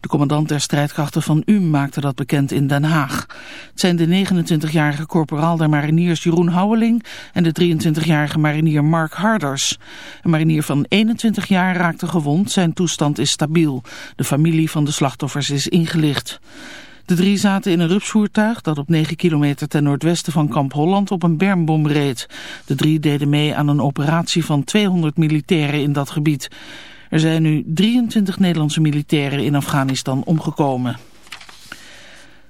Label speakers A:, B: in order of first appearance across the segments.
A: De commandant der strijdkrachten van UM maakte dat bekend in Den Haag. Het zijn de 29-jarige corporaal der mariniers Jeroen Houweling en de 23-jarige marinier Mark Harders. Een marinier van 21 jaar raakte gewond, zijn toestand is stabiel. De familie van de slachtoffers is ingelicht. De drie zaten in een rupsvoertuig dat op 9 kilometer ten noordwesten van Kamp Holland op een bermbom reed. De drie deden mee aan een operatie van 200 militairen in dat gebied. Er zijn nu 23 Nederlandse militairen in Afghanistan omgekomen.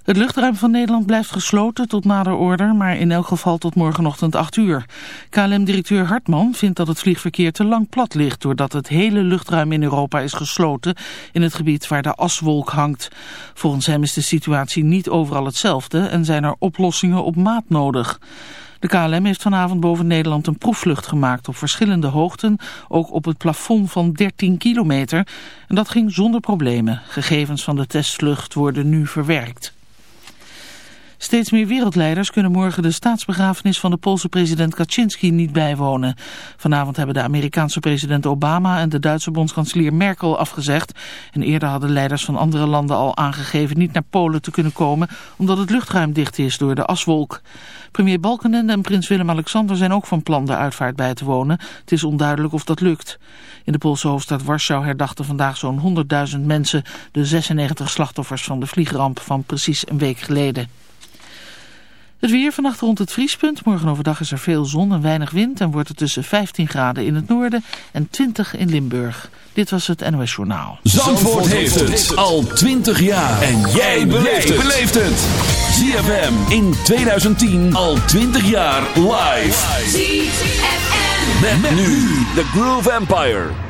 A: Het luchtruim van Nederland blijft gesloten tot nader order, maar in elk geval tot morgenochtend 8 uur. KLM-directeur Hartman vindt dat het vliegverkeer te lang plat ligt... doordat het hele luchtruim in Europa is gesloten in het gebied waar de aswolk hangt. Volgens hem is de situatie niet overal hetzelfde en zijn er oplossingen op maat nodig. De KLM heeft vanavond boven Nederland een proefvlucht gemaakt op verschillende hoogten, ook op het plafond van 13 kilometer. En dat ging zonder problemen. Gegevens van de testvlucht worden nu verwerkt. Steeds meer wereldleiders kunnen morgen de staatsbegrafenis van de Poolse president Kaczynski niet bijwonen. Vanavond hebben de Amerikaanse president Obama en de Duitse bondskanselier Merkel afgezegd. En eerder hadden leiders van andere landen al aangegeven niet naar Polen te kunnen komen omdat het luchtruim dicht is door de aswolk. Premier Balkenende en prins Willem-Alexander zijn ook van plan de uitvaart bij te wonen. Het is onduidelijk of dat lukt. In de Poolse hoofdstad Warschau herdachten vandaag zo'n 100.000 mensen de 96 slachtoffers van de vliegramp van precies een week geleden. Het weer vannacht rond het vriespunt. Morgen overdag is er veel zon en weinig wind en wordt het tussen 15 graden in het noorden en 20 in Limburg. Dit was het NOS Journaal.
B: Zandvoort, heeft het al 20 jaar. En jij beleeft het. ZFM in 2010 al 20 jaar live.
C: ZFM.
B: Met, nu de Groove Empire.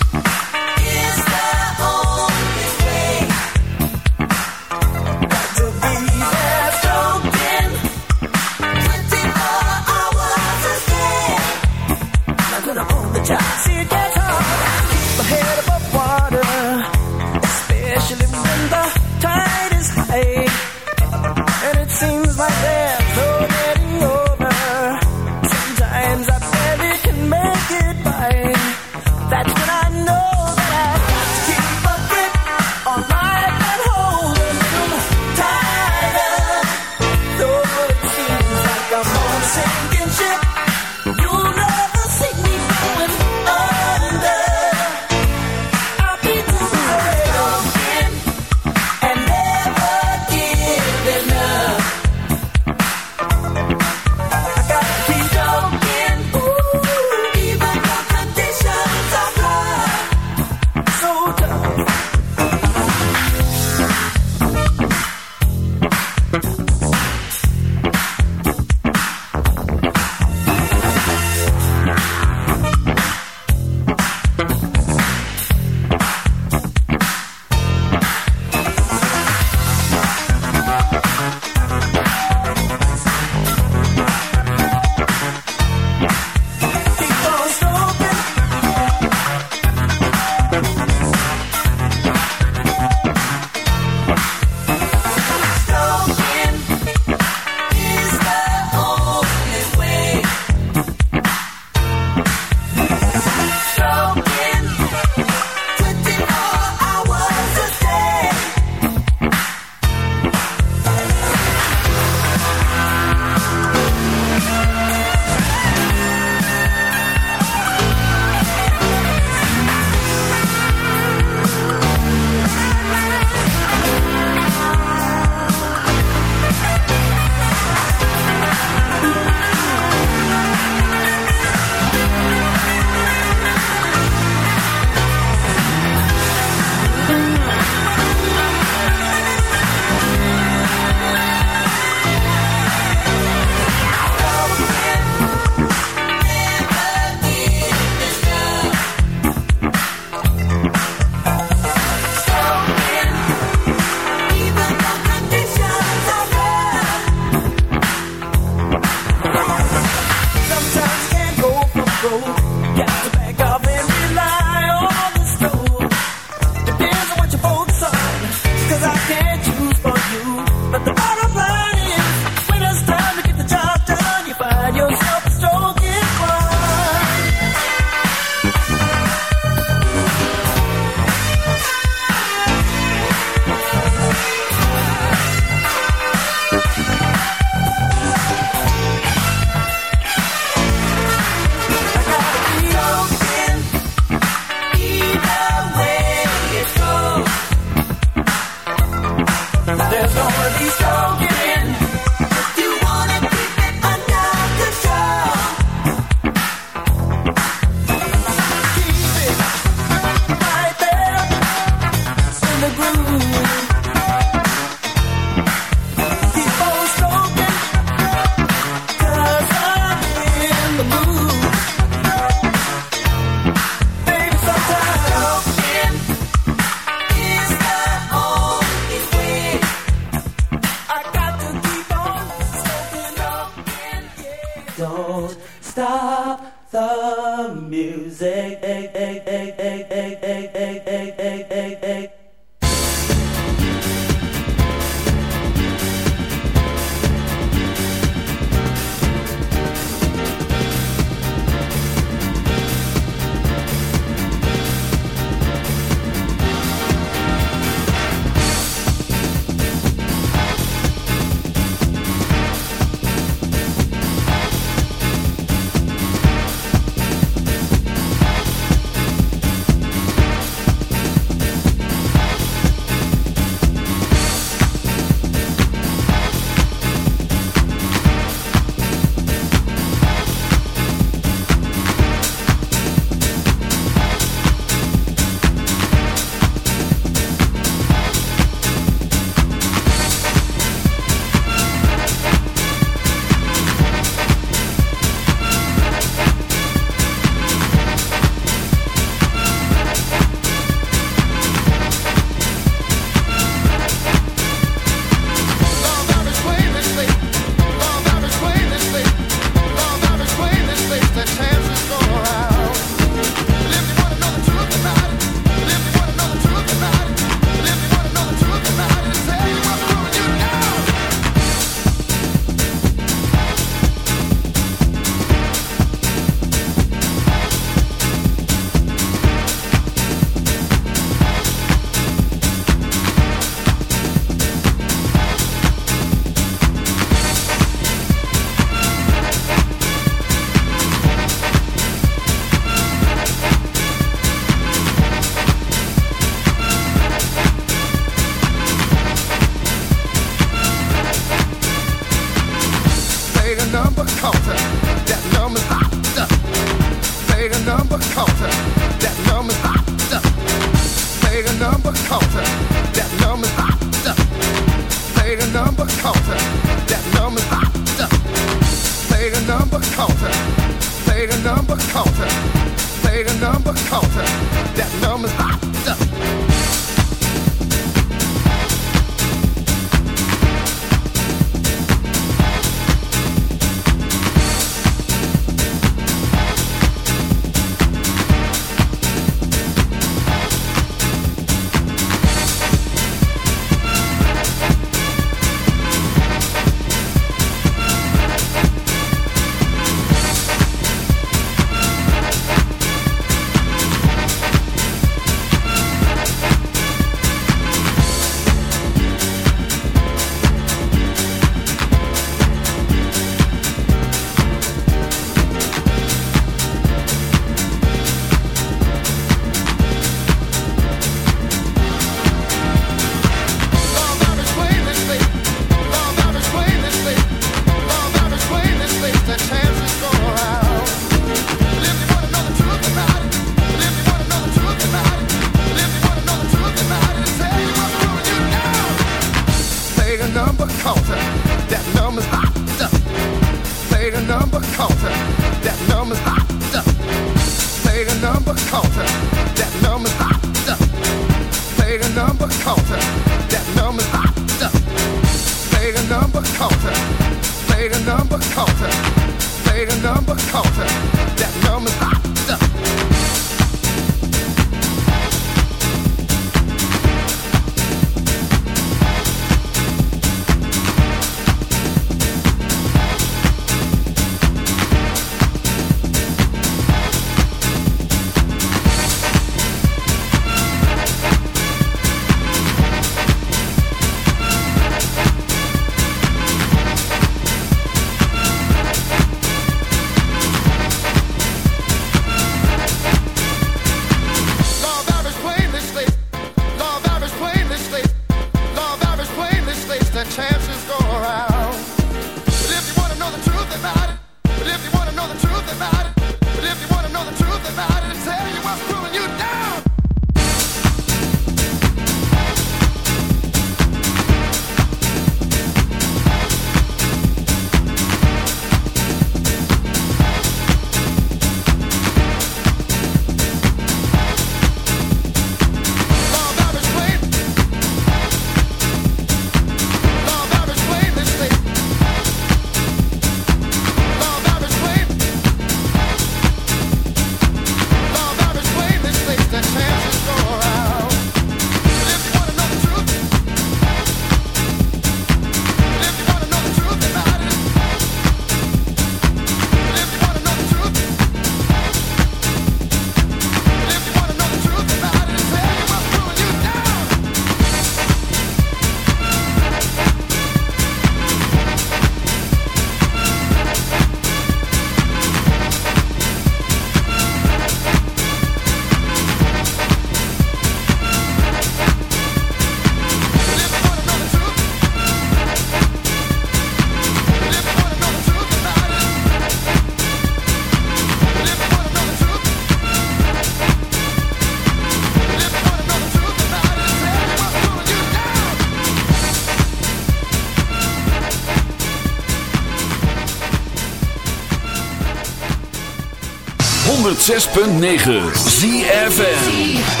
D: 106.9
E: ZFN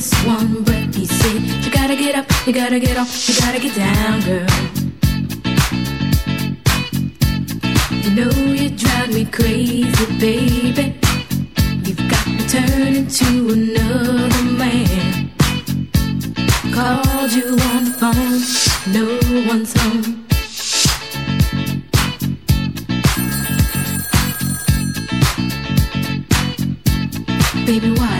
E: just one breath he said, You gotta get up, you gotta get off, you gotta get down, girl. You know you drive me crazy, baby. You've got me turning to another man. Called you on the phone, no one's home. Baby, why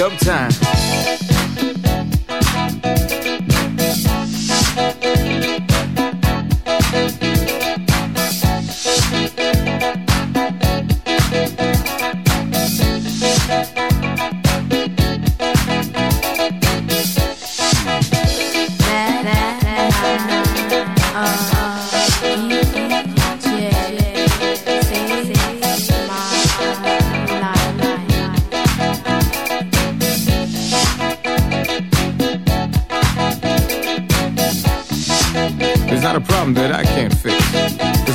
F: Dub time.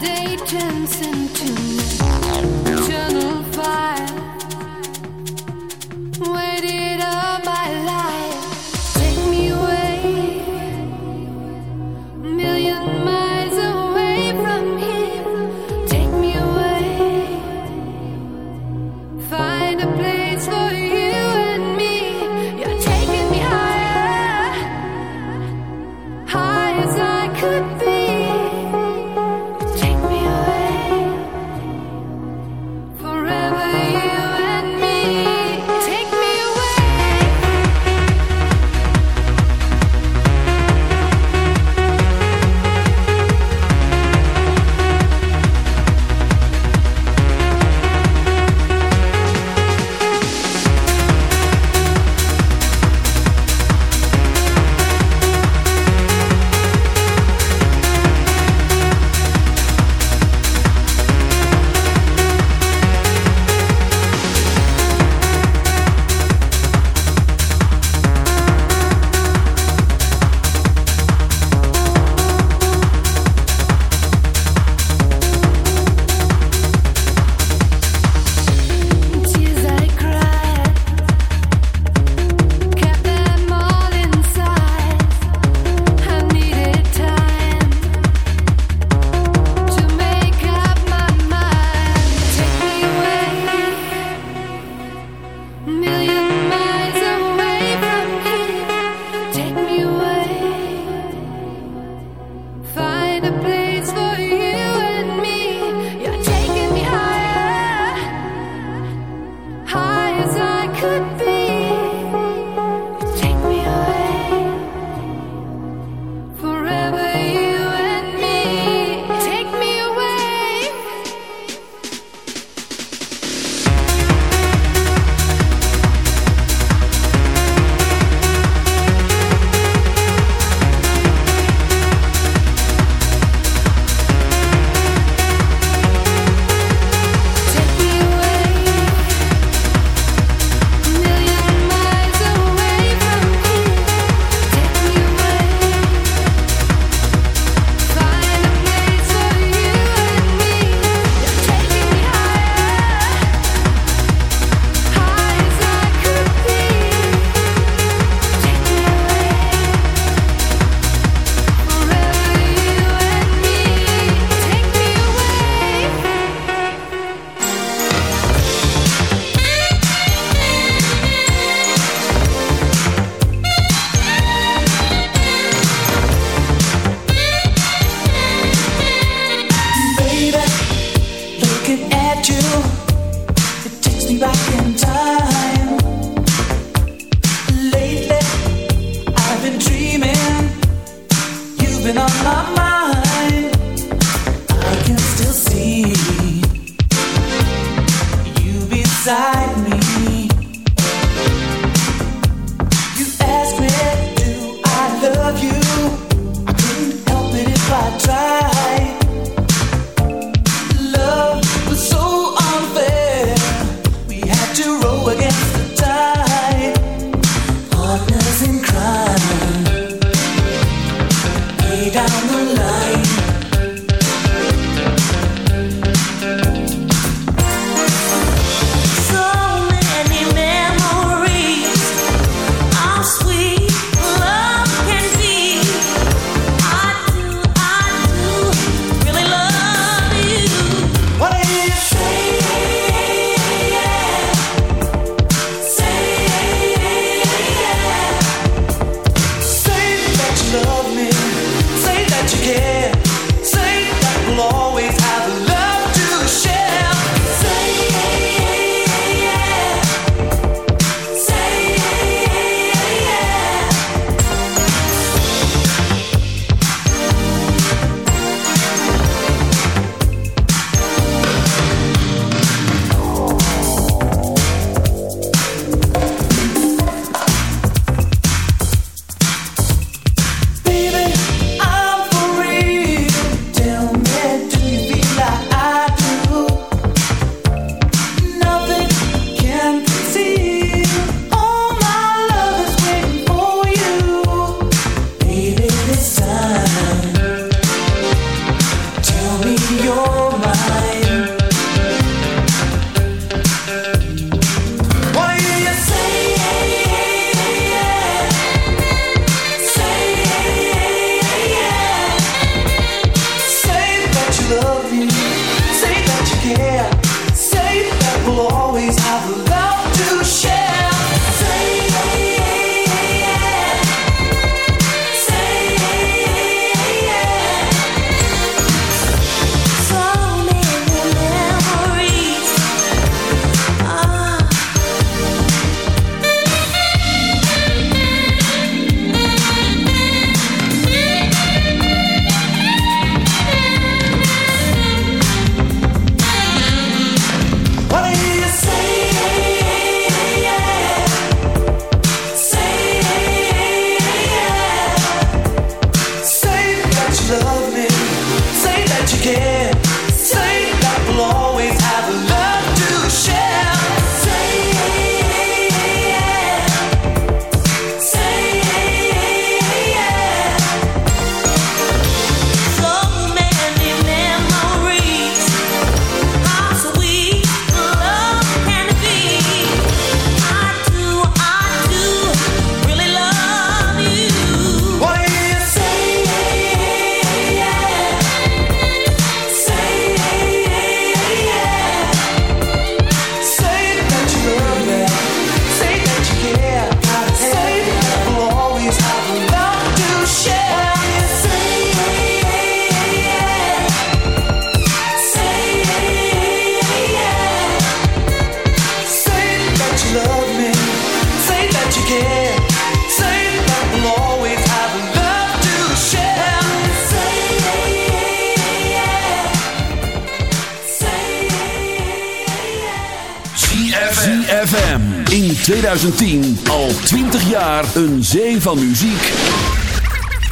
G: day turns into eternal fire.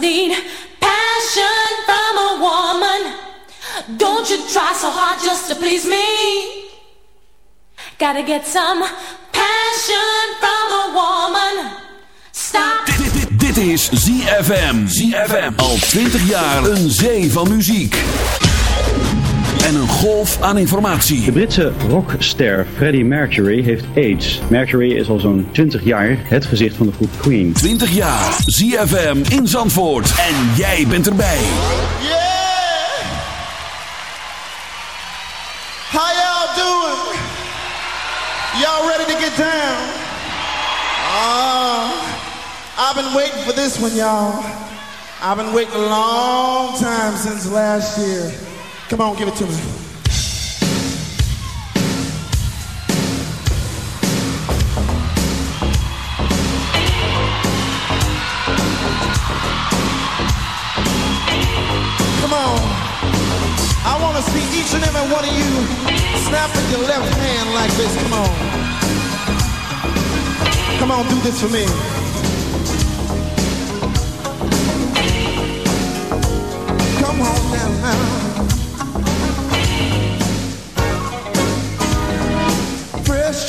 E: Need passion from a woman. Don't you try so hard just to please me. Gotta get some passion from a woman. Stop.
B: Dit, dit, dit is ZFM. ZFM. Al 20 jaar een zee van muziek. En een golf aan informatie.
H: De Britse rockster Freddie Mercury heeft AIDS. Mercury is al zo'n 20 jaar het gezicht van de groep Queen.
B: 20 jaar. ZFM in Zandvoort. En jij bent erbij.
I: How y'all doing? Y'all ready to get down? Uh, I've been waiting for this one, y'all. I've been waiting a long time since last year. Come on, give it to me. Come on. I want to see each and every one of you snap with your left hand like this. Come on. Come on, do this for me. Come on now. now.